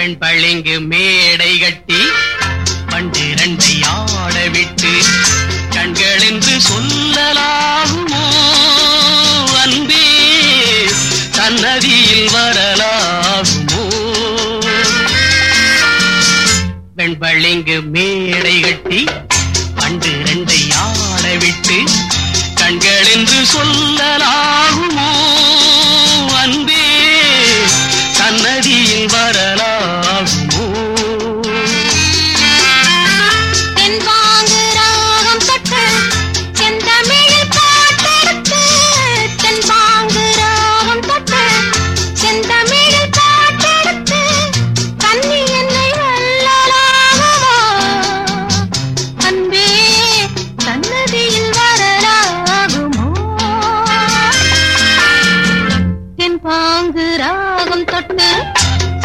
பெண் வெண்பளிங்கு மேடை கட்டி பண்டிரண்டை ஆட விட்டு கண்கள் என்று சொல்லலாகுமோ? அன்பே சன்னதியில் வரலாகுமோ? வெண்பளிங்கு மேடை கட்டி பண்டிரண்டை ஆட விட்டு கண்கள் என்று சொல்ல சன்னதியில் வரலாகுமோ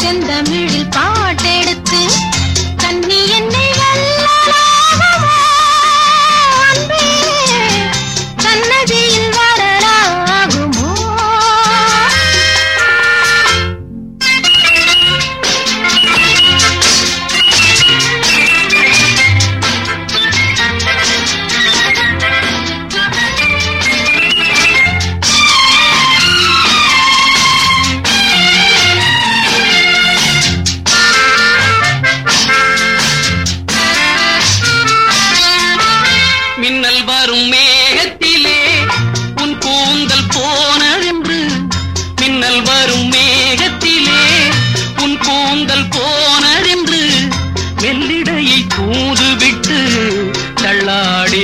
in the middle.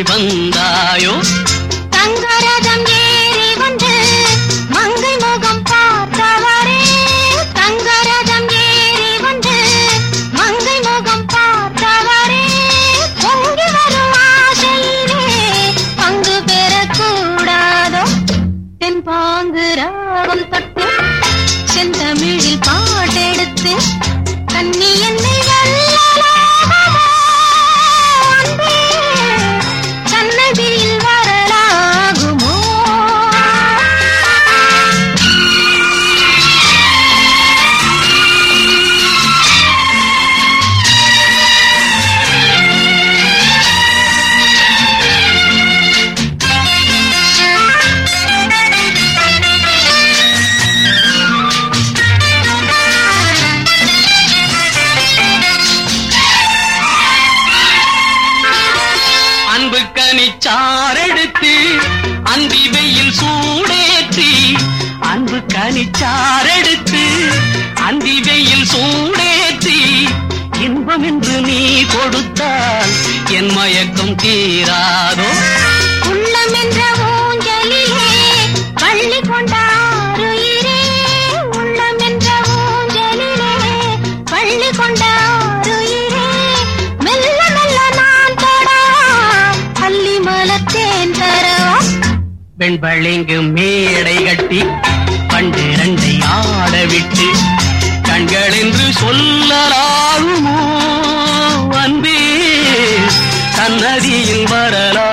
வந்தாயோ? தங்கரதம் ஏறி வந்து மங்கை முகம் பார்த்தவரே. தங்கரதம் ஏறி வந்து மங்கை முகம் பார்த்தவரே. பொங்கி வரும் ஆசையிலே பங்கு பெறக்கூடாதோ? தென்பாங்கு ராகம் தொட்டு சென்ற அன்பு சாரெடுத்து அந்தி வெயில் சூடேற்றி அன்பு கனி சாரெடுத்து அந்தி வெயில் சூடேற்றி இன்பம் என்று நீ கொடுத்தால் என் மயக்கம் தீராதோ? உள்ளம் என்ற வெண்பளிங்கு மேடை கட்டி பண்டிரண்டை ஆட விட்டு கண்கள் என்று சொல்லலாகுமோ அன்பே சன்னதியின் வரலாம்